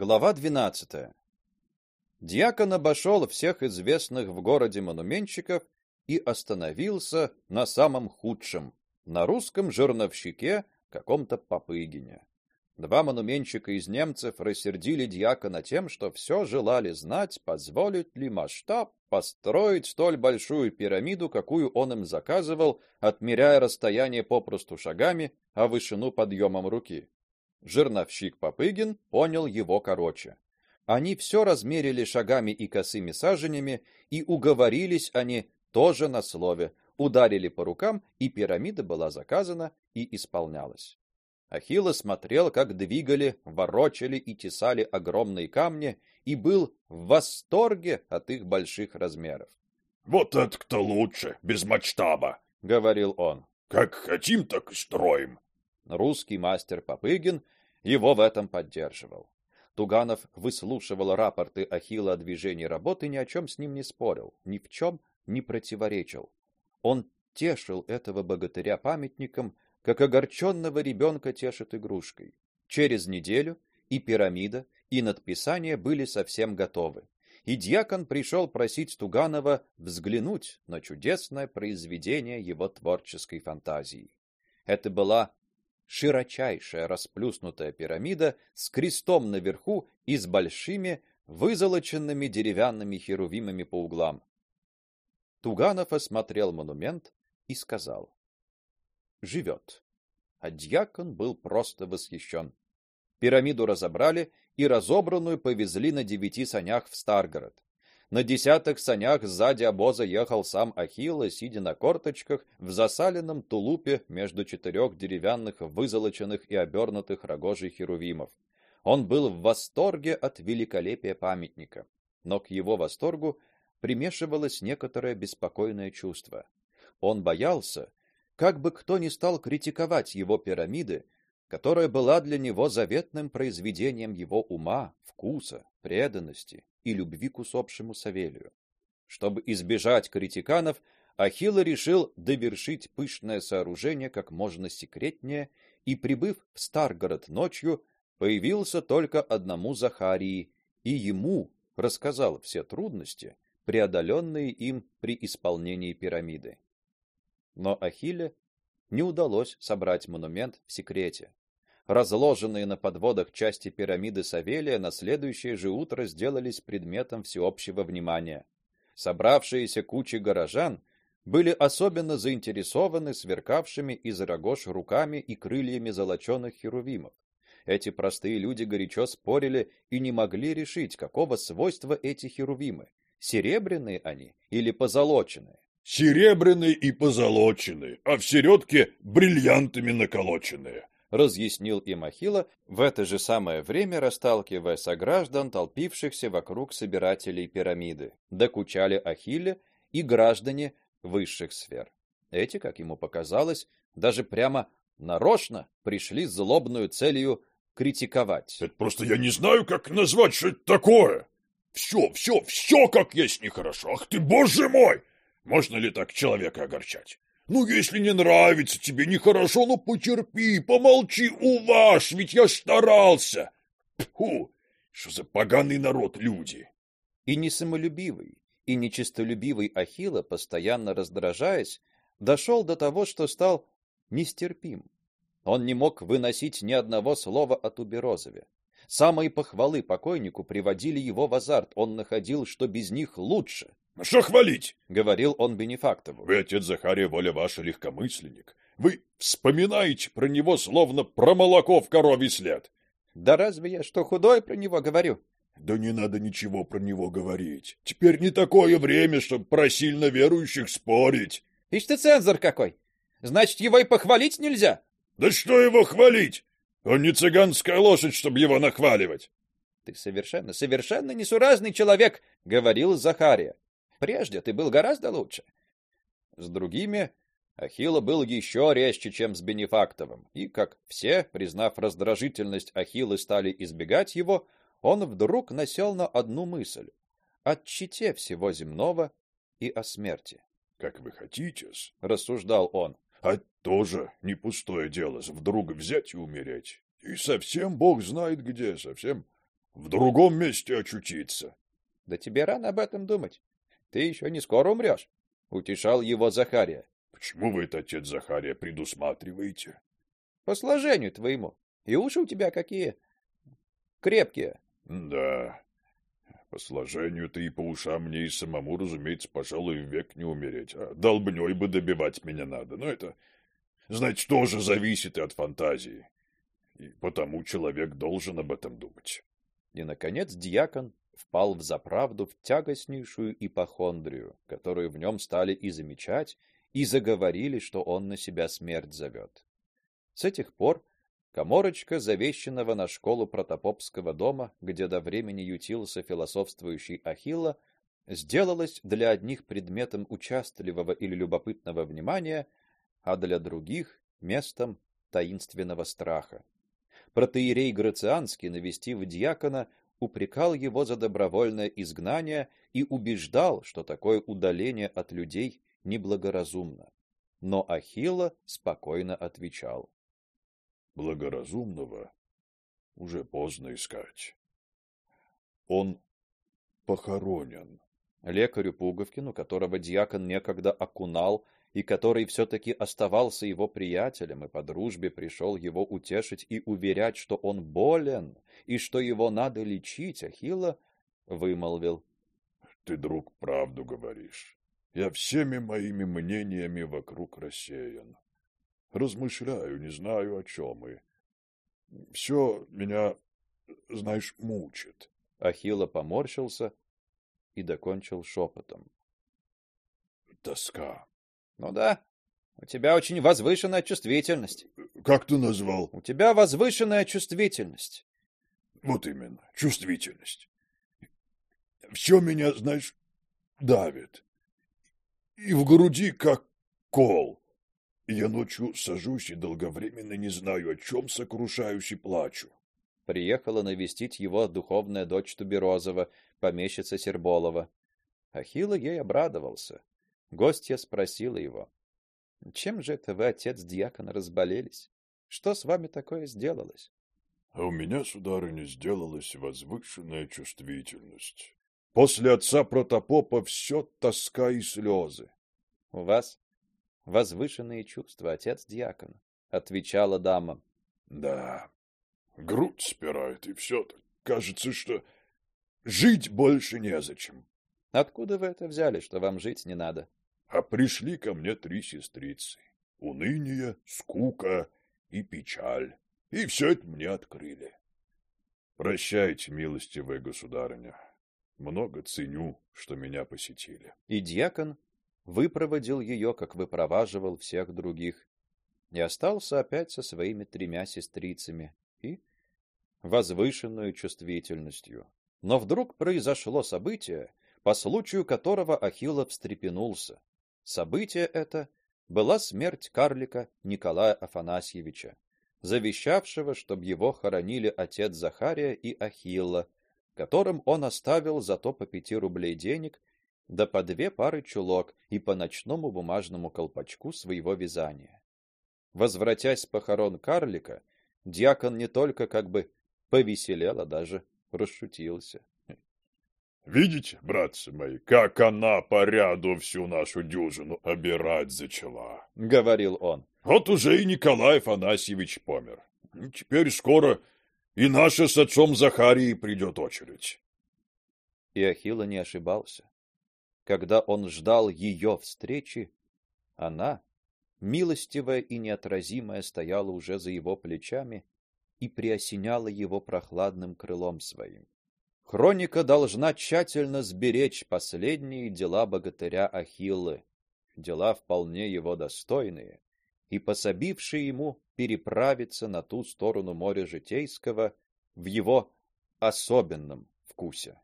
Глава 12. Диакон обошел всех известных в городе монументчиков и остановился на самом худшем на русском жирновщике каком-то Попыгине. Два монументчика из немцев рассердили диакона тем, что все желали знать, позволит ли масштаб построить столь большую пирамиду, какую он им заказывал, отмеряя расстояние попросту шагами, а вышину подъемом руки. Жирновщик Попыгин понял его короче. Они все размерили шагами и косыми саженями, и уговорились они тоже на слове, ударили по рукам, и пирамида была заказана и исполнялась. Ахилла смотрел, как двигали, ворочали и тесали огромные камни, и был в восторге от их больших размеров. Вот это-то лучше, без масштаба, говорил он. Как хотим, так и строим. Русский мастер Попыгин его в этом поддерживал. Туганов выслушивал рапорты Ахилла о движении работы ни о чем с ним не спорил, ни в чем не противоречил. Он тешил этого богатыря памятником, как огорченного ребенка тешит игрушкой. Через неделю и пирамида, и надписание были совсем готовы. И диакон пришел просить Туганова взглянуть на чудесное произведение его творческой фантазии. Это была широчайшая расплюснутая пирамида с крестом наверху и с большими вызолоченными деревянными херувимами по углам. Туганов осмотрел монумент и сказал: живет. А дьякон был просто восхищен. Пирамиду разобрали и разобранную повезли на девяти санях в Старгород. На десятых санях сзади обоза ехал сам Ахилла, сидя на корточках в засаленном тулупе между четырех деревянных вызолоченных и обернутых рогожей херувимов. Он был в восторге от великолепия памятника, но к его восторгу примешивалось некоторое беспокойное чувство. Он боялся, как бы кто ни стал критиковать его пирамиды, которая была для него заветным произведением его ума, вкуса, преданности и любви к усопшему Савелию. Чтобы избежать критиканов, Ахилл решил довершить пышное сооружение как можно секретнее и, прибыв в Старгород ночью, появился только одному Захарии и ему рассказал все трудности, преодоленные им при исполнении пирамиды но Ахилле не удалось собрать монумент в секрете. Разложенные на подводах части пирамиды Савелия на следующее же утро сделались предметом всеобщего внимания. Собравшиеся кучи горожан были особенно заинтересованы сверкавшими из рогож руками и крыльями золочёных херувимов. Эти простые люди горячо спорили и не могли решить, какого свойства эти херувимы: серебряные они или позолоченные серебряные и позолоченные, а в середке бриллиантами наколоченные, разъяснил им Ахилла, в это же самое время расталкивая сограждан, толпившихся вокруг собирателей пирамиды. Докучали Ахилле и граждане высших сфер. Эти, как ему показалось, даже прямо нарочно пришли с злобной целью критиковать. Это просто я не знаю, как назвать, что это такое. Все, все, все как есть нехорошо. Ах ты, боже мой! Можно ли так человека огорчать? Ну, если не нравится тебе нехорошо, ну потерпи, помолчи, уваж, ведь я старался. Фу, что за поганый народ люди. И не самолюбивый, и нечистолюбивый Ахилла, постоянно раздражаясь, дошел до того, что стал нестерпим. Он не мог выносить ни одного слова о Туберозове. Самые похвалы покойнику приводили его в азарт. Он находил, что без них лучше. Что хвалить? говорил он Бенефактову. Вы отец Захария воля ваша легкомысленник. Вы вспоминаете про него словно про молоко в коровий след. Да разве я что худой про него говорю? Да не надо ничего про него говорить. Теперь не такое время, чтобы про сильно верующих спорить. Ишь ты цензор какой. Значит, его и похвалить нельзя? Да что его хвалить? Он не цыганская лошадь, чтобы его нахваливать. Ты совершенно, совершенно несуразный человек, говорил Захария. Прежде ты был гораздо лучше. С другими Ахилла был еще резче, чем с Бенефактовым, и как все, признав раздражительность Ахиллы, стали избегать его, он вдруг насел на одну мысль: о чите всего земного и о смерти. Как вы хотите, рассуждал он. А тоже не пустое дело, вдруг взять и умереть. И совсем Бог знает где, совсем в другом месте очутиться. Да тебе рано об этом думать. Ты еще не скоро умрешь, — утешал его Захария. Почему вы это, отец Захария, предусматриваете? По сложению твоему. И уши у тебя какие крепкие. Да. По сложению-то и по ушам мне и самому, разумеется, пожалуй, век не умереть. А долбнёй бы добивать меня надо. Но это, знаете, тоже зависит и от фантазии. И потому человек должен об этом думать. И, наконец, дьякон впал в заправду в тягостнейшую ипохондрию, которую в нем стали и замечать, и заговорили, что он на себя смерть зовет. С этих пор Коморочка, завещанного на школу протопопского дома, где до времени ютился философствующий Ахилла, сделалась для одних предметом участливого или любопытного внимания, а для других местом таинственного страха. Протоиерей Грацианский, навестив диакона, упрекал его за добровольное изгнание и убеждал, что такое удаление от людей неблагоразумно. Но Ахилла спокойно отвечал: благоразумного уже поздно искать. Он похоронен. Лекарю Пуговкину, которого диакон некогда окунал и который все таки оставался его приятелем и по дружбе пришел его утешить и уверять, что он болен и что его надо лечить, Ахилла вымолвил: "Ты, друг, правду говоришь. Я всеми моими мнениями вокруг рассеян. Размышляю, не знаю о чем и все меня, знаешь, мучит. Ахилла поморщился и докончил шепотом. Тоска. Ну да. У тебя очень возвышенная чувствительность. Как ты назвал? У тебя возвышенная чувствительность. Вот именно, чувствительность. Все меня, знаешь, давит. И в груди как кол. Я ночью сажусь и долговременно не знаю, о чем сокрушаюсь и плачу. Приехала навестить его духовная дочь Туберозова, помещица Серболова. Ахилла ей обрадовался. Гостья спросила его: "Чем же это вы, отец диакона, разболелись? Что с вами такое сделалось?" "А у меня, сударыня, сделалась возвышенная чувствительность. После отца протопопа все тоска и слезы. У вас возвышенные чувства, отец диакон, отвечала дама. Да. Грудь спирает и все так. Кажется, что жить больше незачем. Откуда вы это взяли, что вам жить не надо? А пришли ко мне три сестрицы. Уныние, скука и печаль. И все это мне открыли. Прощайте, милостивая государыня. Много ценю, что меня посетили. И диакон выпроводил ее, как выпроваживал всех других, и остался опять со своими тремя сестрицами и возвышенной чувствительностью. Но вдруг произошло событие, по случаю которого Ахилл встрепенулся. Событие это была смерть карлика Николая Афанасьевича, завещавшего, чтобы его хоронили отец Захария и Ахилла, которым он оставил зато по пяти рублей денег да по две пары чулок и по ночному бумажному колпачку своего вязания. Возвратясь с похорон карлика, диакон не только как бы повеселел, а даже расшутился. Видите, братцы мои, как она по ряду всю нашу дюжину обирать зачала, говорил он. Вот уже и Николай Афанасьевич помер. Теперь скоро и наша с отцом Захарией придет очередь. И Ахилла не ошибался. Когда он ждал ее встречи, она, милостивая и неотразимая, стояла уже за его плечами и приосеняла его прохладным крылом своим. Хроника должна тщательно сберечь последние дела богатыря Ахиллы, дела вполне его достойные и пособившие ему переправиться на ту сторону моря житейского в его особенном вкусе.